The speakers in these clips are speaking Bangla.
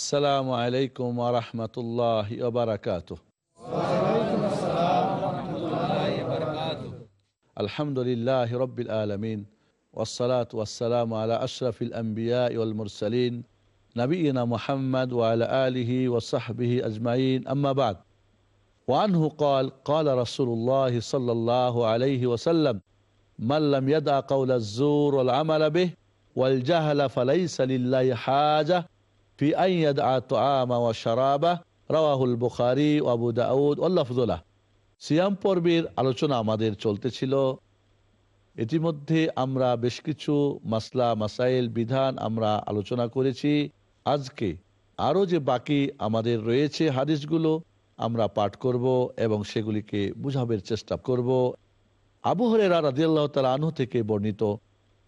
السلام عليكم ورحمة الله وبركاته. وعليكم السلام ورحمة الله وبركاته الحمد لله رب العالمين والصلاة والسلام على أشرف الأنبياء والمرسلين نبينا محمد وعلى آله وصحبه أجمعين أما بعد. وعنه قال قال رسول الله صلى الله عليه وسلم من لم يدع قول الزور والعمل به والجهل فليس لله حاجة ফি আইয়াদ আতআমা ওয়া শারাবা রাওয়াহুল বুখারী ওয়া আবু দাউদ ওয়াল্লাফযুলাহ সিয়াম পর্বের আলোচনা আমাদের চলতেছিল। ইতিমধ্যে আমরা বেশ কিছু মাসলা, মাসাইল, বিধান আমরা আলোচনা করেছি। আজকে আরও যে বাকি আমাদের রয়েছে হাদিসগুলো আমরা পাঠ করব এবং সেগুলিকে বুঝাবের চেষ্টা করব। আবু হরেরা রাদিয়াল্লাহ তালা আনহু থেকে বর্ণিত।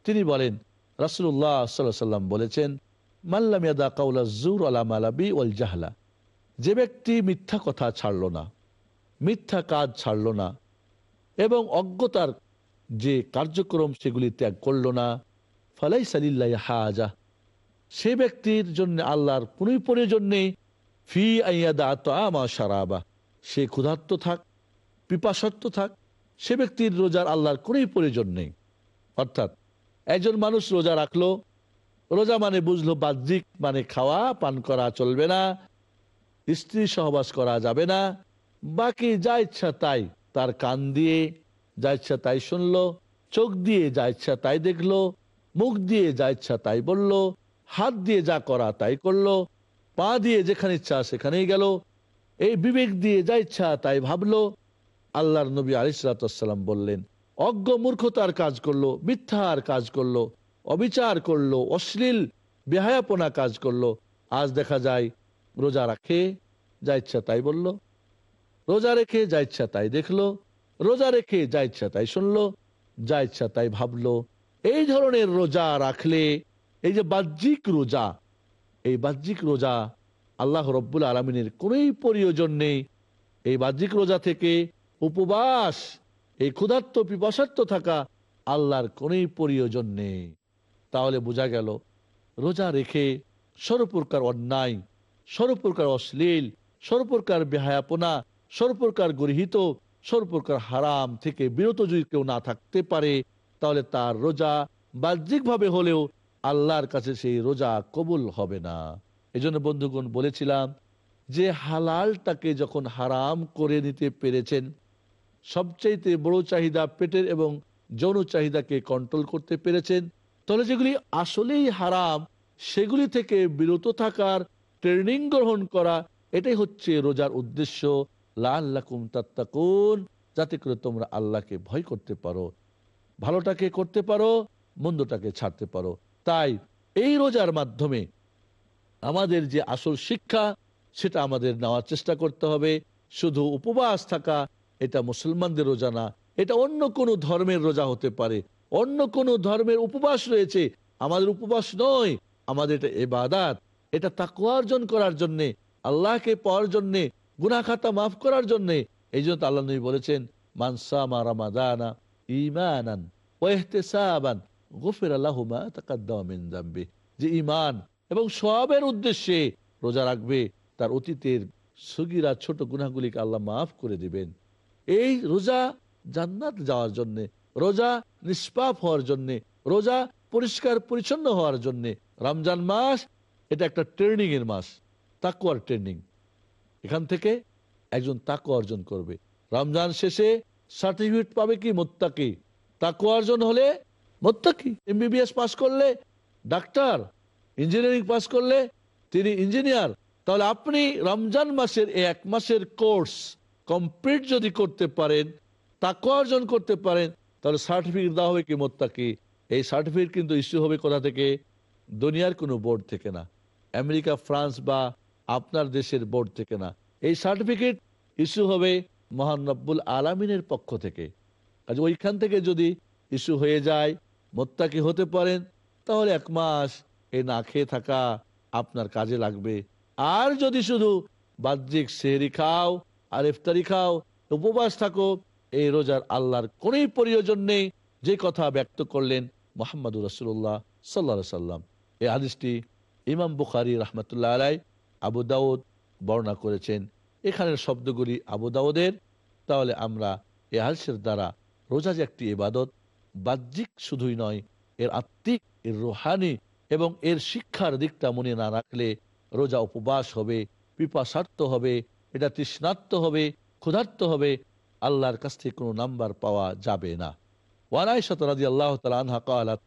তিনি বলেন রাসুল্লাহ সাল্লাহ সাল্লাম বলেছেন মাল্লামিয়াদা কাউলা জুর আলামালাবি ওয়াল জাহলা। যে ব্যক্তি মিথ্যা কথা ছাড়ল না, মিথ্যা কাজ ছাড়ল না, এবং অজ্ঞতার যে কার্যক্রম সেগুলি ত্যাগ করল না ফালাই সালিল্লাহ হাজা। সে ব্যক্তির জন্য আল্লাহর কোনোই প্রয়োজন নেই। ফি আইয়াদা আমা সারাবা সে ক্ষুধার্ত থাক পিপাসত্ব থাক, সে ব্যক্তির রোজার আল্লাহর কোনোই প্রয়োজন নেই। অর্থাৎ একজন মানুষ রোজা রাখল রোজা মানে বুঝলো বাহ্যিক মানে খাওয়া, পান করা চলবে না, স্ত্রী সহবাস করা যাবে না, বাকি যা ইচ্ছা তাই। তার কান দিয়ে যা ইচ্ছা তাই শুনলো, চোখ দিয়ে যা ইচ্ছা তাই দেখল, মুখ দিয়ে যা ইচ্ছা তাই বলল, হাত দিয়ে যা করা তাই করল, পা দিয়ে যেখানে ইচ্ছা সেখানেই গেল, এই বিবেক দিয়ে যা ইচ্ছা তাই ভাবলো, আল্লাহর নবী আলিসাল্লাম বললেন, অজ্ঞ মূর্খতার কাজ করল, মিথ্যার কাজ করল অবিচার করল, অশ্লীল বেহায়াপনা কাজ করল। আজ দেখা যায়, রোজা রাখে, যা ইচ্ছা তাই বলল। রোজা রেখে যা ইচ্ছা তাই দেখল। রোজা রেখে যা ইচ্ছা তাই শুনলো। যা ইচ্ছা তাই ভাবলো। এই ধরনের রোজা রাখলে, এই যে বাহ্যিক রোজা, এই বাহ্যিক রোজা আল্লাহ রব্বুল আলমিনের কোনোই প্রয়োজন নেই। এই বাহ্যিক রোজা থেকে উপবাস, এই ক্ষুধার্ত পিপাসার্থ থাকা আল্লাহর কোনোই প্রয়োজন নেই। তাহলে বোঝা গেল, রোজা রেখে সর্বপ্রকার অন্যায় সর্বপ্রকার অশ্লীল সর্বপ্রকার বেহায়াপনা সর্বপ্রকার গৃহীত সর্বপ্রকার হারাম থেকে বিরত যদি কেউ না থাকতে পারে, তাহলে তার রোজা বাহ্যিকভাবে হলেও আল্লাহর কাছে সেই রোজা কবুল হবে না। এই জন্য বন্ধুগণ, বলেছিলাম যে হালালটাকে যখন হারাম করে নিতে পেরেছেন, সবচাইতে বড় চাহিদা পেটের এবং যৌন চাহিদাকে কন্ট্রোল করতে পেরেছেন। তাহলে যেগুলি আসলেই হারাম, সেগুলি থেকে বিরত থাকার ট্রেনিং গ্রহণ করা, এটাই হচ্ছে রোজার উদ্দেশ্য। লাল্লাকুম তাত্তাকুন, যাতে করে তোমরা আল্লাহকে ভয় করতে পারো, ভালোটাকে করতে পারো, মন্দটাকে ছাড়তে পারো। তাই এই রোজার মাধ্যমে আমাদের যে আসল শিক্ষা, সেটা আমাদের নেওয়ার চেষ্টা করতে হবে। শুধু উপবাস থাকা, এটা মুসলমানদের রোজা না, এটা অন্য কোনো ধর্মের রোজা হতে পারে। অন্য কোনো ধর্মের উপবাস রয়েছে। আমাদের উপবাস নয়, আমাদের এটা এবাদাত এটা তাকুয়া অর্জন করার জন্যে, আল্লাহকে পাওয়ার জন্যে গুনা খাতা মাফ করার জন্যে। এই জন্য আল্লাহ নবী বলেছেন মানসামা রামাদানা ইমানান ওয়েহতেসাবান গফির আল্লাহুমা তাকাদ্দামিন জাম্বি যে ইমান এবং সবের উদ্দেশ্যে রোজা রাখবে, তার অতীতের সুগিরা ছোট গুনাগুলিকে আল্লাহ মাফ করে দিবেন। এই রোজা জান্নাত যাওয়ার জন্যে রোজা নিষ্পাপ হওয়ার জন্যে, রোজা পরিষ্কার, পরিচ্ছন্ন হওয়ার জন্যে, রমজান মাস এটা একটা ট্রেনিং এর মাস তাকুয়ার ট্রেনিং এখান থেকে একজন তাকু অর্জন করবে। রমজান শেষে সার্টিফিকেট পাবে কি মোত্তাকি? তাকু অর্জন হলে মোত্তাকি। এমবিবিএস পাস করলে ডাক্তার ইঞ্জিনিয়ারিং পাস করলে তিনি ইঞ্জিনিয়ার তাহলে আপনি রমজান মাসের এক মাসের কোর্স কমপ্লিট যদি করতে পারেন তাকু অর্জন করতে পারেন তাহলে সার্টিফিকেট দেওয়া হবে কি মোত্তাকি? এই সার্টিফিকেট কিন্তু ইস্যু হবে কোথা থেকে? দুনিয়ার কোনো বোর্ড থেকে না। আমেরিকা, ফ্রান্স বা আপনার দেশের বোর্ড থেকে না। এই সার্টিফিকেট ইস্যু হবে মহান রব্বুল আলামিনের পক্ষ থেকে। কাজ ওইখান থেকে যদি ইস্যু হয়ে যায়, মোত্তাকি হতে পারেন, তাহলে এক মাস এই না খেয়ে থাকা আপনার কাজে লাগবে। আর যদি শুধু বাহ্যিক সেহরি খাও আর ইফতারি খাও, উপবাস থাকো এই রোজার আল্লাহর কোনই প্রয়োজন নেই। যে কথা ব্যক্ত করলেন মোহাম্মদুর রসুল্লাহ সাল্লা সাল্লাম এই হাদিসটি ইমাম বুখারি রহমতুল্লাহ আলাই আবু দাউদ বর্ণনা করেছেন। এখানের শব্দগুলি আবু দাউদের। তাহলে আমরা এ হাদিসের দ্বারা রোজা যে একটি ইবাদত, বাহ্যিক শুধুই নয়, এর আত্মিক, এর রোহানি এবং এর শিক্ষার দিকটা মনে না রাখলে রোজা উপবাস হবে, পিপাসার্থ হবে, এটা তৃষ্ণার্থ হবে, ক্ষুধার্ত হবে আল্লাহর কাছ থেকে কোনো নাম্বার পাওয়া যাবে না। ওয়ানাইশত রাজি আল্লাহ তালহা কালাত,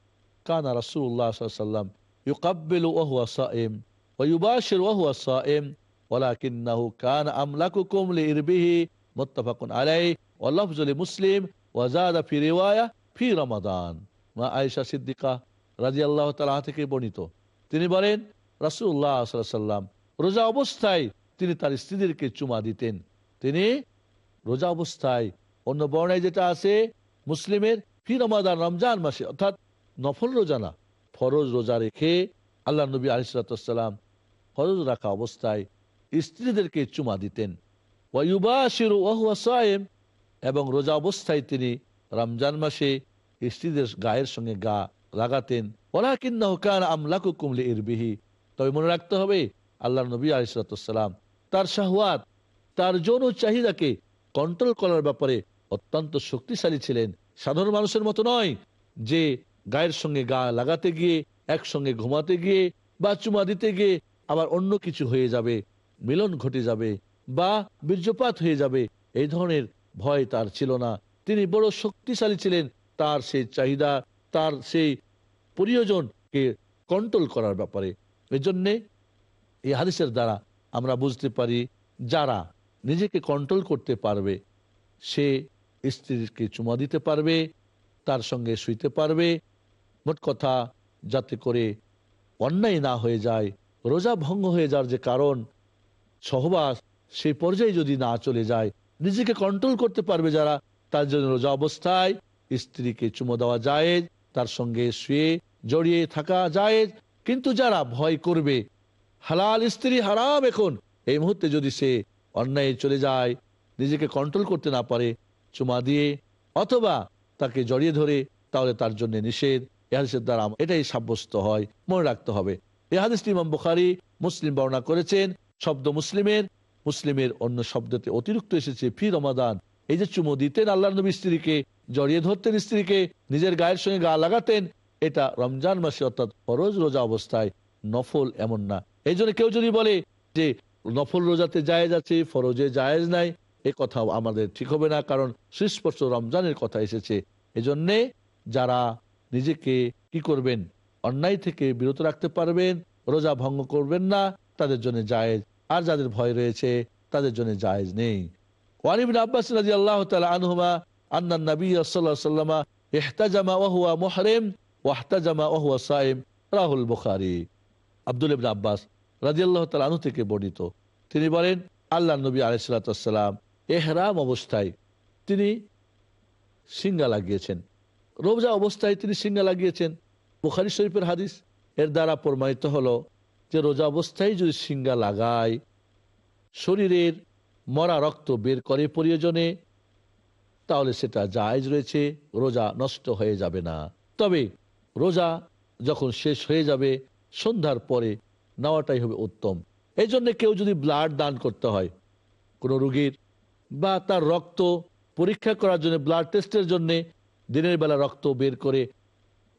কানা রাসুল্লাহ সাল্লাম ইউকাব্বিল ওহুয়া ওয়ুবাশির ওহুয়া ওলাকিন্নাহু কান আমলাকুকুম লিরবিহি মুত্তাফাকুন আলাই ওয়াল্লাফজুল মুসলিম ওয়াজাদা ফি রিওয়ায়া ফি রমাদান। মা আয়েশা সিদ্দিকা রাজি আল্লাহ তালা থেকে বর্ণিত। তিনি বলেন রাসুল্লাহ সাল্লাম রোজা অবস্থায় তিনি তার স্ত্রীদেরকে চুমা দিতেন। তিনি রোজা অবস্থায় অন্য বর্ণায় যেটা আছে, মুসলিমের ফি রমজান মাসে, অর্থাৎ নফল রোজা না, ফরজ রোজা রেখে আল্লাহ নবী আলিসাল্লাম ফরজ রাখা অবস্থায় স্ত্রীদেরকে চুমা দিতেন। ওয়াহুয়া সায়েম, এবং রোজা অবস্থায় তিনি রমজান মাসে স্ত্রীদের গায়ের সঙ্গে গা লাগাতেন। ওলা কিন্না হুকান আমলাকু কুমলি ইরবিহি তবে মনে রাখতে হবে, আল্লাহ নবী আলিসাল্লাম তার শাহওয়াত, তার যৌন চাহিদাকে কন্ট্রোল করার ব্যাপারে অত্যন্ত শক্তিশালী ছিলেন। সাধারণ মানুষের মতো নয় যে গায়ের সঙ্গে গা লাগাতে গিয়ে, একসঙ্গে ঘুমাতে গিয়ে বা চুমা দিতে গিয়ে আবার অন্য কিছু হয়ে যাবে, মিলন ঘটে যাবে বা বীর্যপাত হয়ে যাবে, এই ধরনের ভয় তার ছিল না। তিনি বড় শক্তিশালী ছিলেন, তার সেই চাহিদা, তার সেই প্রয়োজনকে কন্ট্রোল করার ব্যাপারে। এই জন্যে এই হাদিসের দ্বারা আমরা বুঝতে পারি যারা নিজেকে কন্ট্রোল করতে পারবে। সে স্ত্রীকে চুমা দিতে পারবে, তার সঙ্গে শুইতে পারবে। মোট কথা, যাতে করে অন্যায় না হয়ে যায়, রোজা ভঙ্গ হয়ে যাওয়ার যে কারণ, সহবাস সেই পর্যায়ে যদি না চলে যায়, নিজেকে কন্ট্রোল করতে পারবে যারা, তার জন্য রোজা অবস্থায় স্ত্রীকে চুমো দেওয়া যায় তার সঙ্গে শুয়ে, জড়িয়ে থাকা যায় কিন্তু যারা ভয় করবে, হালাল স্ত্রী হারাম এখন। এই মুহূর্তে যদি সে অন্যায় চলে যায়, নিজেকে কন্ট্রোল করতে না পারে, চুমা দিয়ে, অথবা তাকে জড়িয়ে ধরে, তাহলে তার জন্য নিষেধ। এহাদিসের দ্বারা এটাই সাব্যস্ত হয়, মনে রাখতে হবে। এহাদিসটি ইমাম বুখারি, মুসলিম বর্ণনা করেছেন, শব্দ মুসলিমের মুসলিমের অন্য শব্দতে অতিরিক্ত এসেছে, ফি রমাদান। এই যে চুমো দিতেন আল্লাহ নবী স্ত্রীকে, জড়িয়ে ধরতেন স্ত্রীকে, নিজের গায়ের সঙ্গে গা লাগাতেন, এটা রমজান মাসে অর্থাৎ ফরজ রোজা অবস্থায় নফল এমন না। এই জন্য কেউ যদি বলে যে নফল রোজাতে জায়েজ আছে, ফরজে জায়েজ নাই। এ কথাও আমাদের ঠিক হবে না, কারণ সুস্পষ্ট রমজানের কথা এসেছে। এজন্যে যারা নিজেকে কি করবেন, অন্যায় থেকে বিরত রাখতে পারবেন, রোজা ভঙ্গ করবেন না, তাদের জন্য জায়েজ। আর যাদের ভয় রয়েছে, তাদের জন্য জায়েজ নেই। ওয়ানিবিন আব্বাস রাজি আল্লাহ তালা আনহুমা আন্না নবী সাল্লাহ সাল্লামা ইহতাজামা ওয়াহুয়া মুহরিম, ওয়াহতাজামা ওয়াহুয়া সাইম রাহুল বুখারি। আব্দুল ইবনে আব্বাস রাজি আল্লাহ তালা আনহু থেকে বর্ণিত। তিনি বলেন, আল্লাহ নবী আলাইসাল্লাম এহরাম অবস্থায় তিনি সিঙ্গা লাগিয়েছেন। রোজা অবস্থায় তিনি সিঙ্গা লাগিয়েছেন। বুখারি শরীফের হাদিস এর দ্বারা প্রমাণিত হলো যে রোজা অবস্থায় যদি সিঙ্গা লাগায়, শরীরের মরা রক্ত বের করে প্রয়োজনে, তাহলে সেটা জায়জ রয়েছে, রোজা নষ্ট হয়ে যাবে না। তবে রোজা যখন শেষ হয়ে যাবে, সন্ধ্যার পরে নেওয়াটাই হবে উত্তম। এই জন্য কেউ যদি ব্লাড দান করতে হয়, কোনো রুগীর, বা তার রক্ত পরীক্ষা করার জন্য ব্লাড টেস্টের জন্যে দিনের বেলা রক্ত বের করে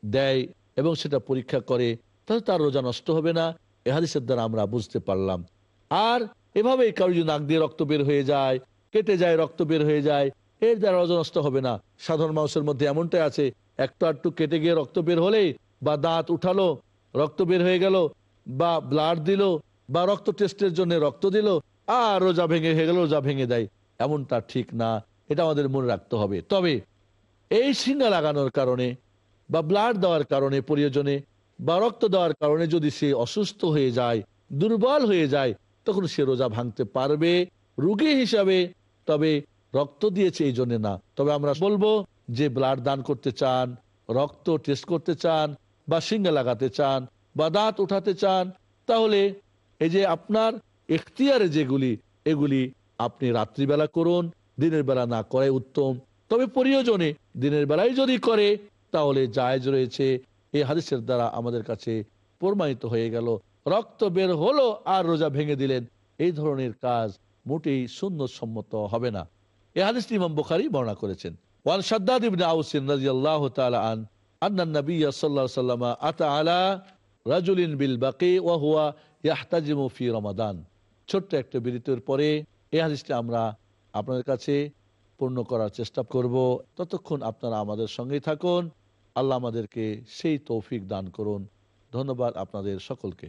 দেয় এবং সেটা পরীক্ষা করে, তাহলে তার রোজা নষ্ট হবে না। এহাদিসের দ্বারা আমরা বুঝতে পারলাম। আর এভাবে কারও যদি নাক দিয়ে রক্ত বের হয়ে যায়, কেটে যায়, রক্ত বের হয়ে যায়, এর দ্বারা রোজা নষ্ট হবে না। সাধারণ মানুষের মধ্যে এমনটাই আছে, একটু আটটু কেটে গিয়ে রক্ত বের হলেই বা দাঁত উঠালো, রক্ত বের হয়ে গেল বা ব্লাড দিল, বা রক্ত টেস্টের জন্য রক্ত দিল, আর রোজা ভেঙে হয়ে গেল, রোজা ভেঙে দেয়। এমনটা ঠিক না, এটা আমাদের মনে রাখতে হবে। তবে এই সিঙ্গা লাগানোর কারণে, বা ব্লাড দেওয়ার কারণে প্রয়োজনে, বা রক্ত দেওয়ার কারণে যদি সে অসুস্থ হয়ে যায়, দুর্বল হয়ে যায়, তখন সে রোজা ভাঙতে পারবে রুগী হিসাবে। তবে রক্ত দিয়েছে এই জন্য না। তবে আমরা বলব যে ব্লাড দান করতে চান, রক্ত টেস্ট করতে চান, বা সিঙ্গা লাগাতে চান বা দাঁত উঠাতে চান, তাহলে এই যে আপনার এখতিয়ারে যেগুলি, এগুলি আপনি রাত্রিবেলা করুন, দিনের বেলা না করে উত্তম। তবে প্রয়োজনে দিনের বেলায় যদি করে, তাহলে জায়জ রয়েছে। এই হাদিসের দ্বারা আমাদের কাছে প্রমাণিত হয়ে গেল। রক্ত বের হলো আর রোজা ভেঙে দিলেন। এই ধরনের কাজ মোটেই সুন্দর সম্মত হবে না। এ হাদিসটি ইমাম বুখারী বর্ণনা করেছেন। ওয়ান সাদ্দাদ ইবনে আউসিন রাদিয়াল্লাহু তাআলা আন, আন্না নবী সাল্লাল্লাহু আলাইহি ওয়াসাল্লাম আতা আলা রাজুলিন বিল বাকি ওয়াহুয়া ইয়াহতাজিমু ফি রমাদান। ছোট্ট একটা বিরতির পরে এই হাদিসটি আমরা আপনাদের কাছে পূর্ণ করার চেষ্টা করব। ততক্ষণ আপনারা আমাদের সঙ্গেই থাকুন। আল্লাহ আমাদেরকে সেই তৌফিক দান করুন। ধন্যবাদ আপনাদের সকলকে।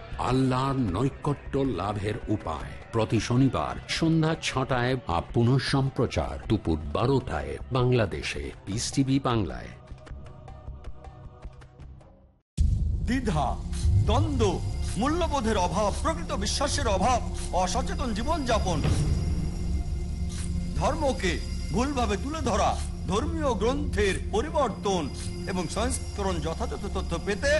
আল্লাহর নৈকট্য লাভের উপায়। প্রতি শনিবার সন্ধ্যা ছটায় আপ পুনঃ সম্প্রচার। দুপুর বারোটায় বাংলাদেশে। পিস টিভি বাংলায়। দ্বিধা, দ্বন্দ্ব, মূল্যবোধের অভাব, প্রকৃত বিশ্বাসের অভাব, অসচেতন জীবনযাপন। ধর্মকে ভুলভাবে তুলে ধরা, ধর্মীয় গ্রন্থের পরিবর্তন এবং সংস্করণ যথাযথ তথ্য পেতে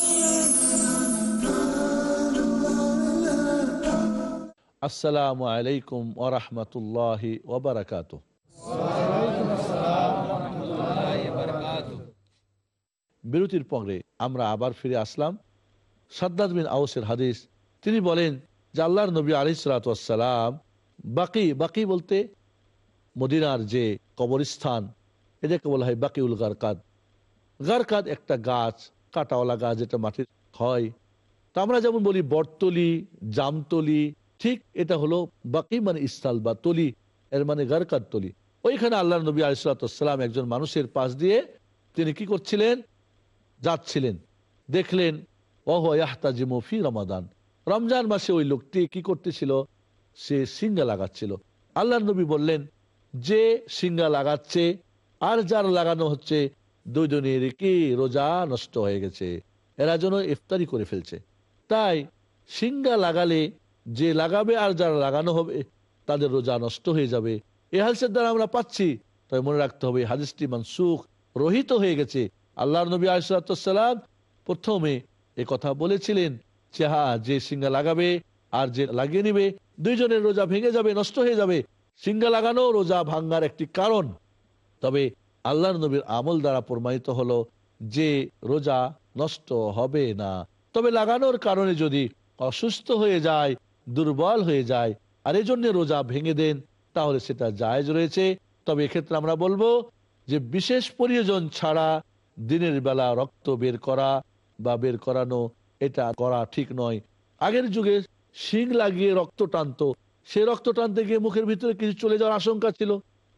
আসসালামু আলাইকুম ওরহমতুল্লাহি ওবরাকাত বিরতির পরে আমরা আবার ফিরে আসলাম। সাদ্দাদ বিন আউসের হাদিস। তিনি বলেন যে আল্লাহর নবী আলি সালাতাম বাকি বাকি বলতে মদিনার যে কবরস্থান এটাকে বলা হয় বাকিউল গারকাদ। গারকাদ একটা গাছ, কাটাওয়ালা গাছ যেটা মাটির হয়। তা আমরা যেমন বলি বটতলি, জামতলি ঠিক এটা হলো বাকি মানে ইস্তাল বা তলি, এর মানে গারকাদ তলি। ওইখানে আল্লাহ নবী আলিসাল্লাম একজন মানুষের পাশ দিয়ে তিনি কি করছিলেন? যাচ্ছিলেন। দেখলেন, ওহ ইয়াহতাজিমফি রমাদান। রমজান মাসে ওই লোকটি কি করতেছিল? সে সিঙ্গা লাগাচ্ছিল। আল্লাহ নবী বললেন, যে সিঙ্গা লাগাচ্ছে, আর যার লাগানো হচ্ছে দুজনের কি রোজা নষ্ট হয়ে গেছে। এরা যেন ইফতারি করে ফেলছে। তাই সিঙ্গা লাগালে যে লাগাবে আর যারা লাগানো হবে, তাদের রোজা নষ্ট হয়ে যাবে। এ হাদিসের দ্বারা আমরা পাচ্ছি, তবে মনে রাখতে হবে হাদিসটি মানসুখ, রহিত হয়ে গেছে। আল্লাহ নবী আসালাম প্রথমে এ কথা বলেছিলেন যে হ্যাঁ যে সিঙ্গা লাগাবে আর যে লাগিয়ে নিবে, দুইজনের রোজা ভেঙে যাবে, নষ্ট হয়ে যাবে। সিঙ্গা লাগানো রোজা ভাঙ্গার একটি কারণ। তবে আল্লাহ নবীর আমল দ্বারা প্রমাণিত হলো যে রোজা নষ্ট হবে না। তবে লাগানোর কারণে যদি অসুস্থ হয়ে যায় দুর্বল হয়ে যায়, আর এই জন্য রোজা ভেঙে দেন, তাহলে সেটা জায়েজ রয়েছে। তবে এক্ষেত্রে আমরা বলব যে বিশেষ প্রয়োজন ছাড়া দিনের বেলা রক্ত বের করা বা বের করানো, এটা করা ঠিক নয়। আগের যুগে শিং লাগিয়ে রক্ত টানত, সে রক্ত টানতে গিয়ে মুখের ভিতরে কিছু চলে যাওয়ার আশঙ্কা ছিল।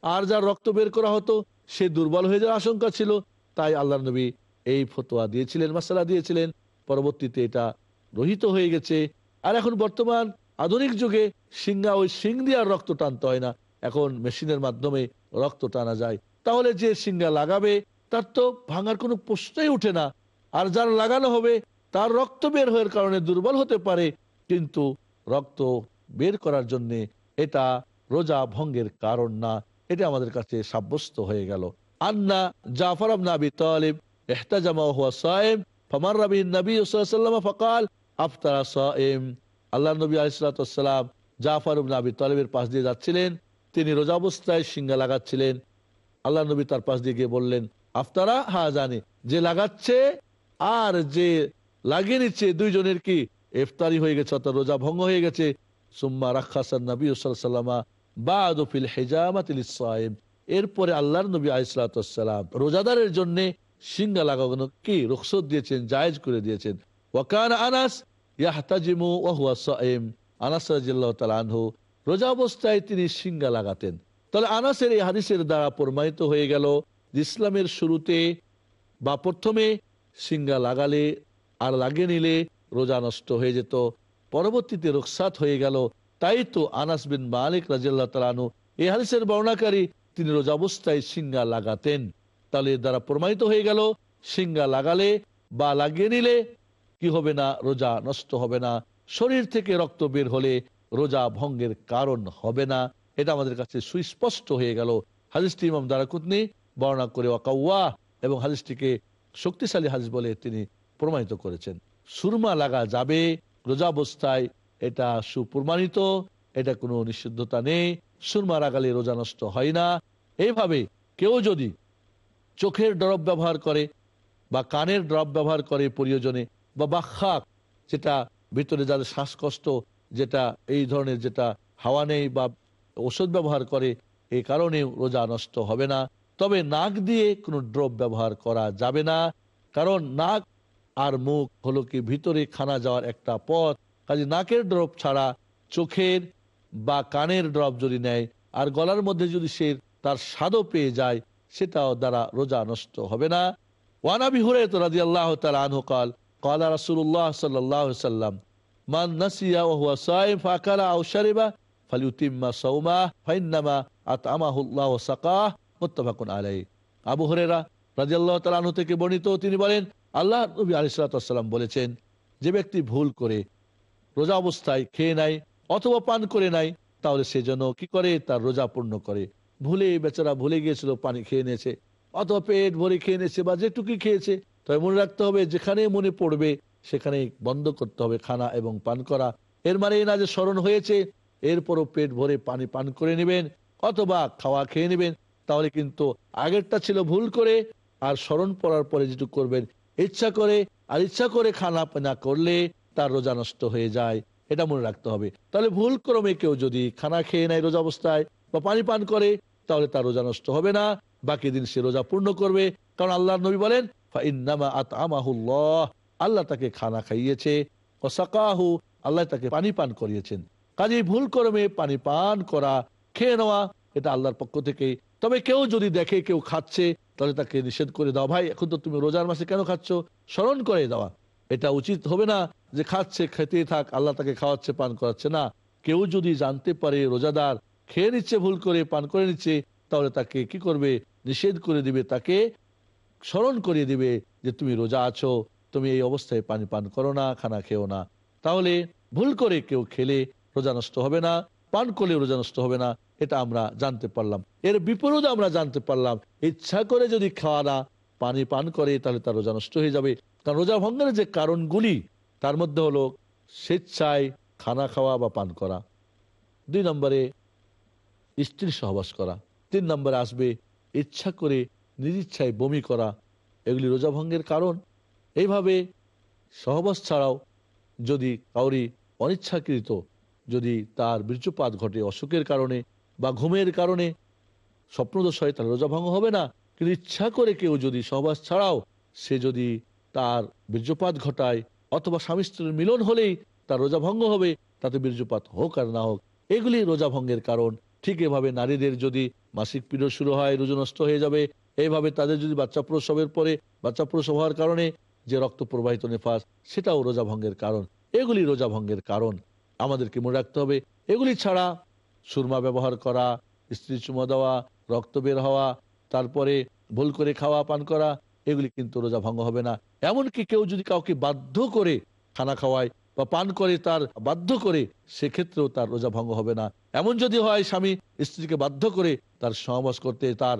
আর যার রক্ত বের করা হতো, সে দুর্বল হয়ে যাওয়ার আশঙ্কা ছিল। তাই আল্লাহ নবী এই ফতোয়া দিয়েছিলেন, মাসালা দিয়েছিলেন। পরবর্তীতে এটা রহিত হয়ে গেছে। আর এখন বর্তমান আধুনিক যুগে সিংহা ওই সিং দিয়ে আর রক্ত টানতে হয় না। এখন মেশিনের মাধ্যমে রক্ত টানা যায়। তাহলে যে সিংহা লাগাবে, তার তো ভাঙার কোনো প্রশ্নই উঠে না। আর যার লাগানো হবে, তার রক্ত বের হওয়ার কারণে দুর্বল হতে পারে। কিন্তু রক্ত বের করার জন্যে এটা রোজা ভঙ্গের কারণ না। এটা আমাদের কাছে সাব্যস্ত হয়ে গেল। আন্না জাফর আবনা আবি তালিব, ইহতাজামা হুয়া সাইম ফামার রাবি নবী সাল্লাল্লাহু ফাকাল আফতারা সাইম। আল্লাহ নবী আলাইহিসসালাম জাফর ইবনে আবি তালিবের পাশ দিয়ে যাচ্ছিলেন। তিনি রোজা অবস্থায় সিঙ্গা লাগাচ্ছিলেন। আল্লাহ নবী তার পাশ দিয়ে গিয়ে বললেন, আফতারা হা জানে যে লাগাচ্ছে আর যে লাগিয়ে নিচ্ছে দুইজনের কি ইফতারি হয়ে গেছে অর্থাৎ রোজা ভঙ্গ হয়ে গেছে। সুম্মা রাখাসান নবী সাল্লামা বাদফিল হেজামাতিল সাইম। এরপরে আল্লাহর নবী আইসালাম রোজাদারের জন্য সিঙ্গা লাগানো কি রুখসত দিয়েছেন, জায়েজ করে দিয়েছেন। ওয়াকান আনাস ইয়াহতাজিমু ওয়াহুয়া আনাস রাদিয়াল্লাহু তাআলা আনহু রোজা অবস্থায় তিনি সিঙ্গা লাগাতেন। তাহলে আনাসের এই হাদিসের দ্বারা প্রমাণিত হয়ে গেল ইসলামের শুরুতে বা প্রথমে সিঙ্গা লাগালে আর লাগিয়ে নিলে রোজা নষ্ট হয়ে যেত, পরবর্তীতে রুখসাত হয়ে গেল। তাই তো আনাস বিন মালিক রাজিয়াল্লাহ তালানু এই হাদিসের বর্ণাকারী তিনি রোজা অবস্থায় সিঙ্গা লাগাতেন। তাহলে এর দ্বারা প্রমাণিত হয়ে গেল সিঙ্গা লাগালে বা লাগিয়ে নিলে কি হবে না? রোজা নষ্ট হবে না। শরীর থেকে রক্ত বের হলে রোজা ভঙ্গের কারণ হবে না। এটা আমাদের কাছে সুস্পষ্ট হয়ে গেল। হাদিসটি ইমাম দ্বারাকুতনি বর্ণনা করে ওয়াকাউয়া এবং হাদিসটিকে শক্তিশালী হাদিস বলে তিনি প্রমাণিত করেছেন। সুরমা লাগা যাবে, রোজাবস্থায় এটা সুপ্রমাণিত, এটা কোনো নিষিদ্ধতা নেই। সুরমা লাগালে রোজা নষ্ট হয় না। এইভাবে কেউ যদি চোখের ড্রপ ব্যবহার করে বা কানের ড্রপ ব্যবহার করে প্রয়োজনে বা বাক্ষাক যেটা ভিতরে যাদের শ্বাসকষ্ট, যেটা এই ধরনের যেটা হাওয়া নেই বা ওষুধ ব্যবহার করে এই কারণে রোজা নষ্ট হবে না। তবে নাক দিয়ে কোনো ড্রপ ব্যবহার করা যাবে না, কারণ নাক আর মুখ হলো কি ভিতরে খানা যাওয়ার একটা পথ। কাজে নাকের ড্রপ ছাড়া চোখের বা কানের ড্রপ যদি নেয়, আর গলার মধ্যে যদি সে তার স্বাদও পেয়ে যায়, সেটাও দ্বারা রোজা নষ্ট হবে না। ওয়ানাবি হুরে তো রাজি আল্লাহ আনহু কাল কালা রাসুল্লাহ সাল্লাহ সাল্লাম মান নাসিয়া বর্ণিত, তিনি বলেন, আল্লাহ বলেছেন, যে ব্যক্তি ভুল করে, রোজা অবস্থায় খেয়ে নাই অথবা পান করে নাই তাহলে সে যেন কি করে? তার রোজা পূর্ণ করে। ভুলে বেচারা ভুলে গিয়েছিল, পানি খেয়ে নিয়েছে, অথবা পেট ভরে খেয়ে নিয়েছে বা যেটুকুই খেয়েছে তবে মনে রাখতে হবে, যেখানে মনে পড়বে সেখানে বন্ধ করতে হবে খানা এবং পান করা। এর মানে না যে স্মরণ হয়েছে, এরপরও পেট ভরে পানি পান করে নেবেন অথবা খাওয়া খেয়ে নেবেন। তাহলে কিন্তু আগেরটা ছিল ভুল করে, আর স্মরণ পড়ার পরে যেটুকু করবেন, ইচ্ছা করে আর ইচ্ছা করে খানা না করলে তার রোজা নষ্ট হয়ে যায়, এটা মনে রাখতে হবে। তাহলে ভুল ক্রমে কেউ যদি খানা খেয়ে নেয় রোজা অবস্থায় বা পানি পান করে, তাহলে তার রোজা নষ্ট হবে না, বাকি দিন সে রোজা পূর্ণ করবে। কারণ আল্লাহ নবী বলেন আল্লাহ তাকে খানা খাইয়েছে ও সাকাহু আল্লাহ তাকে পানি পান করিয়েছেন। কাজে ভুল ক্রমে পানি পান করা, খেয়ে নেওয়া, এটা আল্লাহর পক্ষ থেকে। তবে কেউ যদি দেখে কেউ খাচ্ছে, তাহলে তাকে নিষেধ করে দাও। ভাই, এখন তো তুমি রোজার মাসে কেন খাচ্ছ? স্মরণ করে দেওয়া। এটা উচিত হবে না যে খাচ্ছে, খেতে থাক, আল্লাহ তাকে খাওয়াচ্ছে, পান করাচ্ছে না। কেউ যদি জানতে পারে রোজাদার, খেয়ে নিচ্ছে, ভুল করে, পান করে নিচ্ছে, তাহলে তাকে কি করবে? নিষেধ করে দিবে তাকে স্মরণ করিয়ে দিবে যে তুমি রোজা আছো, তুমি এই অবস্থায় পানি পান করো না, খানা খেও না। তাহলে ভুল করে কেউ খেলে রোজা নষ্ট হবে না, পান করলে রোজা নষ্ট হবে না, এটা আমরা জানতে পারলাম। এর বিপরীত আমরা জানতে পারলাম, ইচ্ছা করে যদি খাওয়া না পানি পান করে, তাহলে তার রোজা নষ্ট হয়ে যাবে। কারণ রোজা ভঙ্গের যে কারণগুলি, তার মধ্যে হলো স্বেচ্ছায় খানা খাওয়া বা পান করা। দুই নম্বরে স্ত্রী সহবাস করা। তিন নম্বরে আসবে ইচ্ছা করে নিজ ইচ্ছায় বমি করা এগুলি রোজা ভঙ্গের কারণ। এইভাবে সহবাস ছাড়াও যদি কাউরি অনিচ্ছাকৃত, যদি তার বীর্যপাত ঘটে অসুখের কারণে বা ঘুমের কারণে স্বপ্নদোষ হয় তাহলে রোজা ভঙ্গ হবে না। কিন্তু ইচ্ছা করে কেউ যদি সহবাস ছাড়াও সে যদি তার বীর্যপাত ঘটায় অথবা স্বামী স্ত্রীর মিলন হলেই তার রোজা ভঙ্গ হবে, তাতে বীর্যপাত হোক আর না হোক, এগুলি রোজা ভঙ্গের কারণ। ঠিক এভাবে নারীদের যদি মাসিক পিরিয়ড শুরু হয়, রোজা নষ্ট হয়ে যাবে এইভাবে তাদের যদি বাচ্চা প্রসবের পরে, বাচ্চা প্রসব হওয়ার কারণে যে রক্ত প্রবাহিত নেফাস, সেটাও রোজা ভঙ্গের কারণ। এগুলি রোজা ভঙ্গের কারণ। আমাদেরকে মনে রাখতে হবে, এগুলি ছাড়া সুরমা ব্যবহার করা, স্ত্রী চুমা দেওয়া, রক্ত বের হওয়া, তারপরে ভুল করে খাওয়া, পান করা, এগুলি কিন্তু রোজা ভঙ্গ হবে না। এমনকি কেউ যদি কাউকে বাধ্য করে খানা খাওয়ায় বা পান করে তার, বাধ্য করে, সেক্ষেত্রেও তার রোজা ভঙ্গ হবে না। এমন যদি হয় স্বামী স্ত্রীকে বাধ্য করে তার সহবাস করতে, তার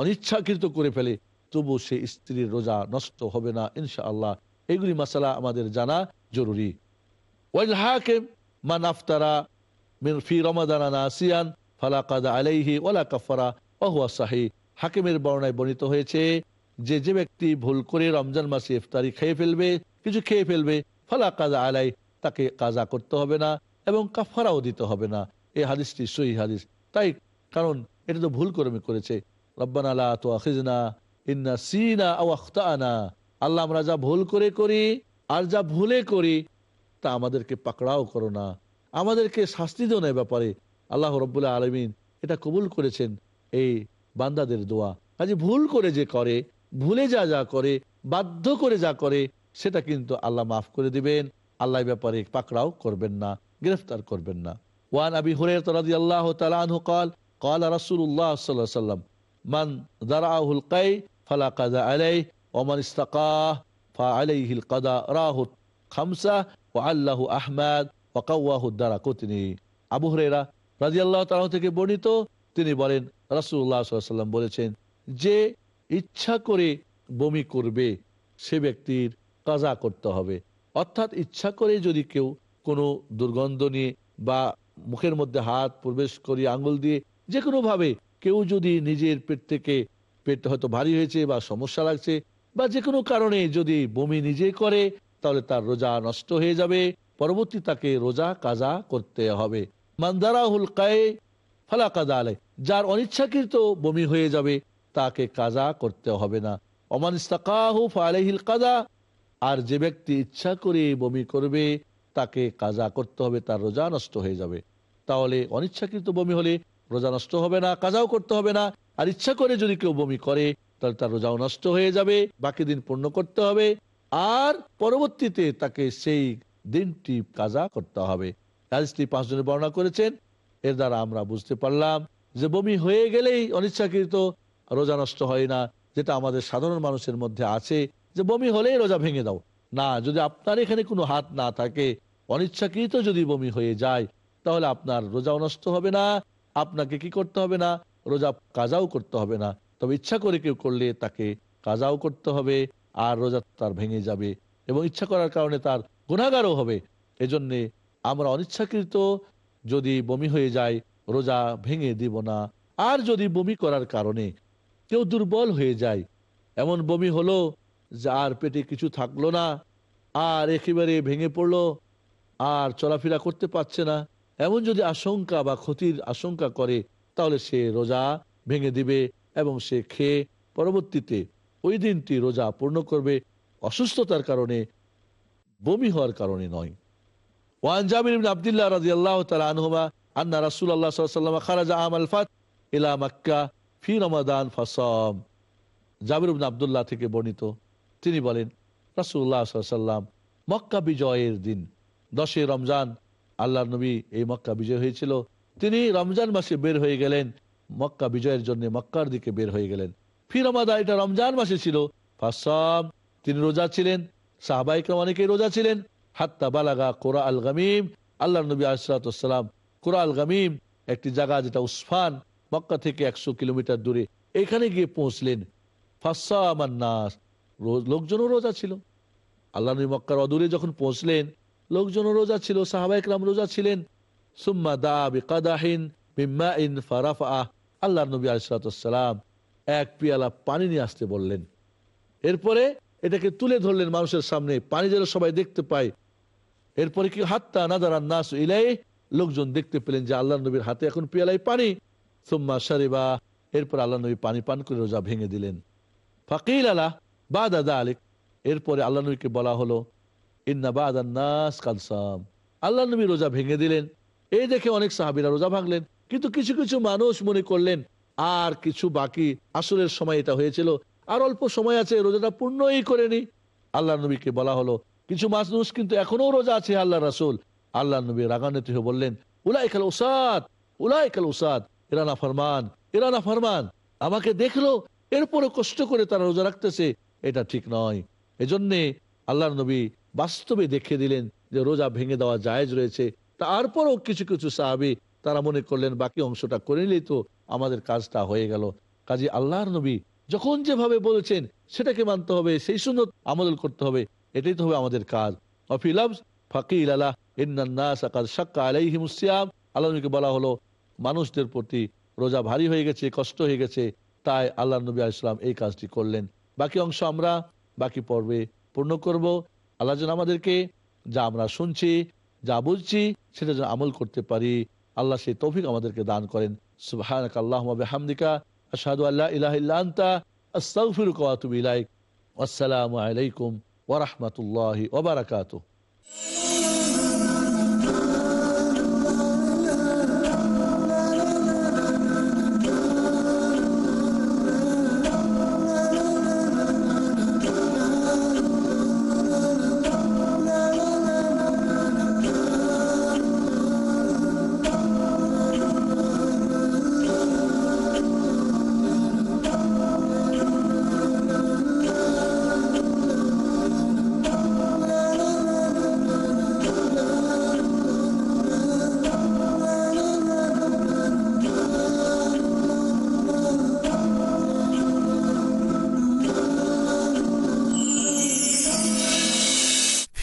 অনিচ্ছাকৃত করে ফেলে তবু সে স্ত্রীর রোজা নষ্ট হবে না ইনশা আল্লাহ এগুলি মশালা আমাদের জানা জরুরি। বর্ণিত হয়েছে, যে যে ব্যক্তি ভুল করে রমজান খেয়ে ফেলবে, কিছু খেয়ে ফেলবে, ফালা কাজা আলাই, তাকে কাজা করতে হবে না এবং কাফারাও দিতে হবে না। এই হাদিসটি সহি হাদিস। তাই কারণ এটা তো ভুল কর্মী করেছে। রব্বানা লা তুআখিজনা ইন্না সিনা আও আখতানা আল্লাহ আমরা যা ভুল করে করি আর যা ভুলে করি তা আমাদেরকে পাকড়াও করো না আমাদেরকে শাস্তি দেও না এ ব্যাপারে আল্লাহ রব্বুল্লাহ আলমিন এটা কবুল করেছেন এই বান্দাদের দোয়া কাজে ভুল করে যে করে ভুলে যা যা করে বাধ্য করে যা করে সেটা কিন্তু আল্লাহ মাফ করে দিবেন আল্লাহ এ ব্যাপারে পাকড়াও করবেন না গ্রেফতার করবেন না ওয়ান আবি হুরায়রা রাদিয়াল্লাহু তাআলা আনহু قال قال رسول الله صلى الله عليه وسلم মান কাই ফালা কাজা আলাই ওমান ফা আলাইহিল কাদা খামসা ও আল্লাহু আহমাদ আবু থেকে বর্ণিত, তিনি বলেন রাসুল্লাহ বলেছেন, যে ইচ্ছা করে বমি করবে, সে ব্যক্তির কাজা করতে হবে। অর্থাৎ ইচ্ছা করে যদি কেউ কোনো দুর্গন্ধ নিয়ে বা মুখের মধ্যে হাত প্রবেশ করি আঙুল দিয়ে যে কোনোভাবে কেউ যদি নিজের পেট থেকে পেট হয়তো ভারী হয়েছে বা সমস্যা লাগছে বা যে কোনো কারণে যদি বমি নিজে করে, তাহলে তার রোজা নষ্ট হয়ে যাবে। পরবর্তী তাকে রোজা কাজা করতে হবে। মান্দারাহুল কায়ে ফালা কাজা আলে যার অনিচ্ছাকৃত বমি হয়ে যাবে, তাকে কাজা করতে হবে না। অমান ইস্তাকাহু কাজা। আর যে ব্যক্তি ইচ্ছা করে বমি করবে, তাকে কাজা করতে হবে, তার রোজা নষ্ট হয়ে যাবে। তাহলে অনিচ্ছাকৃত বমি হলে রোজা নষ্ট হবে না, কাজাও করতে হবে না। আর ইচ্ছা করে যদি কেউ বমি করে, তাহলে তার রোজাও নষ্ট হয়ে যাবে, বাকি দিন পূর্ণ করতে হবে। আর পরবর্তীতে তাকে সেই দিনটি কাজা করতে হবে। হাদিসটি পাঁচজনে বর্ণনা করেছেন। এর দ্বারা আমরা বুঝতে পারলাম যে বমি হয়ে গেলেই অনিচ্ছাকৃত রোজা নষ্ট হয় না, যেটা আমাদের সাধারণ মানুষের মধ্যে আছে, যে বমি হলেই রোজা ভেঙে দাও। না, যদি আপনার এখানে কোনো হাত না থাকে, অনিচ্ছাকৃত যদি বমি হয়ে যায়, তাহলে আপনার রোজাও নষ্ট হবে না আপনাকে কি করতে হবে না? রোজা কাজাও করতে হবে না। তবে ইচ্ছা করে কেউ করলে তাকে কাজাও করতে হবে আর রোজা তার ভেঙে যাবে এবং ইচ্ছা করার কারণে তার গুণাগারও হবে। এজন্যে আমরা অনিচ্ছাকৃত যদি বমি হয়ে যায়, রোজা ভেঙে দিব না। আর যদি বমি করার কারণে কেউ দুর্বল হয়ে যায়, এমন বমি হলো যে আর পেটে কিছু থাকল না, আর একেবারে ভেঙে পড়ল, আর চলাফেরা করতে পারছে না এমন যদি আশঙ্কা বা ক্ষতির আশঙ্কা করে, তাহলে সে রোজা ভেঙে দিবে এবং সে খেয়ে পরবর্তীতে ওই দিনটি রোজা পূর্ণ করবে অসুস্থতার কারণে, বমি হওয়ার কারণে নয়। ওয়ান আব্দুল্লাহ তাআলা আনহুমা আন্না সাল্লাল্লাহু আলাইহি ওয়াসাল্লাম খারাজা আমাল ফাত ইলা মক্কা ফি রমাদান ফাসাম। জাবির আব্দুল্লাহ থেকে বর্ণিত, তিনি বলেন আলাইহি ওয়াসাল্লাম মক্কা বিজয়ের দিন দশে রমজান আল্লাহর নবী এই মক্কা বিজয় হয়েছিল। তিনি রমজান মাসে বের হয়ে গেলেন। মক্কা বিজয়ের জন্য মক্কার দিকে বের হয়ে গেলেন। ফি রমাদান এটা রমজান মাসে ছিল। ফাসাম, তিনি রোজা ছিলেন। সাহাবাইকরাম অনেকেই রোজা ছিলেন। হাত্তা বালাগা কোরা আল গামিম আল্লাহ নবী আসরাতাম কোরা আল গামিম একটি জায়গা যেটা উসফান, মক্কা থেকে একশো কিলোমিটার দূরে। এখানে গিয়ে পৌঁছলেন। ফাঁসামান্নাস লোকজনও রোজা ছিল। আল্লাহ নবী মক্কার অদূরে যখন পৌঁছলেন লোকজনও রোজা ছিল সাহাবাইকরাম রোজা ছিলেন। সুম্মা দা বিকাদাহিন মিম্মা ইন আল্লাহ নবী আলিসালাম এক পিয়ালা পানি নিয়ে আসতে বললেন। এরপরে এটাকে তুলে ধরলেন মানুষের সামনে, পানি যেন সবাই দেখতে পায়। এরপরে কি হাত্তা নাদার নাস ইলাই লোকজন দেখতে পেলেন যে আল্লাহ নবীর হাতে এখন পিয়ালাই পানি। সোম্মা সারিবা এরপর আল্লাহ নবী পানি পান করে রোজা ভেঙে দিলেন। ফাকিল আলা বা দাদা আলিক এরপরে আল্লাহ নবীকে বলা হলো ইন্না বাদান কালসাম আল্লাহ নবী রোজা ভেঙে দিলেন। এই দেখে অনেক সাহাবিরা রোজা ভাঙলেন। কিন্তু কিছু কিছু মানুষ মনে করলেন, আর কিছু বাকি আসরের সময় এটা হয়েছিল। আর অল্প সময় আছে, রোজাটা পূর্ণই করেনি। আল্লাহ নবীকে বলা হলো, কিছু মানুষ কিন্তু এখনও রোজা আছে আল্লাহ রাসুল। আল্লাহ নবী রাগান্বিত হয়ে বললেন, উলাইকাল উসাদ উলাইকাল উসাদ। এরানা ফরমান এরানা ফরমান আমাকে দেখল এরপরে কষ্ট করে তারা রোজা রাখতেছে। এটা ঠিক নয়। এজন্যে আল্লাহ নবী বাস্তবে দেখিয়ে দিলেন যে রোজা ভেঙে দেওয়া জায়েজ রয়েছে। তারপরও কিছু কিছু সাহাবি তারা মনে করলেন, বাকি অংশটা করে নিলেই তো আমাদের কাজটা হয়ে গেল। কাজে আল্লাহর নবী যখন যেভাবে বলেছেন, সেটাকে মানতে হবে, সেই সুন্দর আমল করতে হবে, এটাই তো হবে আমাদের কাজ। সিয়াম। বলা হলো, মানুষদের প্রতি রোজা ভারী হয়ে গেছে, কষ্ট হয়ে গেছে, তাই আল্লাহ নবী এই কাজটি করলেন। বাকি অংশ আমরা বাকি পর্বে পূর্ণ করব। আল্লাহ যেন আমাদেরকে যা আমরা শুনছি, যা বুঝছি, সেটা যেন আমল করতে পারি। আল্লাহ সেই তৌফিক আমাদেরকে দান করেন। সুবহানাক আল্লাহুম্মা বিহামদিকা আসাদু আল্লাহ ইলাইক। আসসালামু আলাইকুম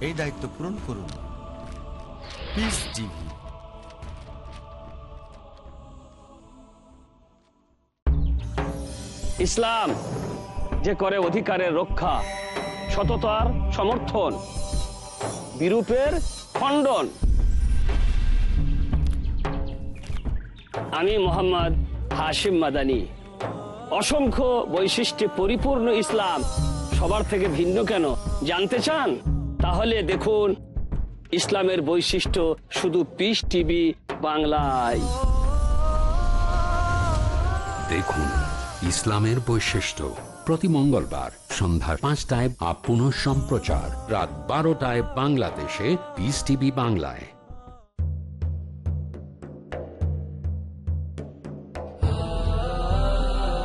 এই দায়িত্ব পূরণ করুন। ইসলাম যে করে অধিকারের রক্ষা, সততার সমর্থন, বিরূপের খণ্ডন। আমি মোহাম্মদ হাশিম মাদানি। অসংখ্য বৈশিষ্ট্যে পরিপূর্ণ ইসলাম। সবার থেকে ভিন্ন কেন? জানতে চান? তাহলে দেখুন, ইসলামের বৈশিষ্ট্য শুধু পিস টিভি বাংলায়। দেখুন, ইসলামের বৈশিষ্ট্য। প্রতি মঙ্গলবার সন্ধ্যার পাঁচটায় আপ সম্প্রচার রাত বারোটায় বাংলাদেশে পিস টিভি বাংলায়।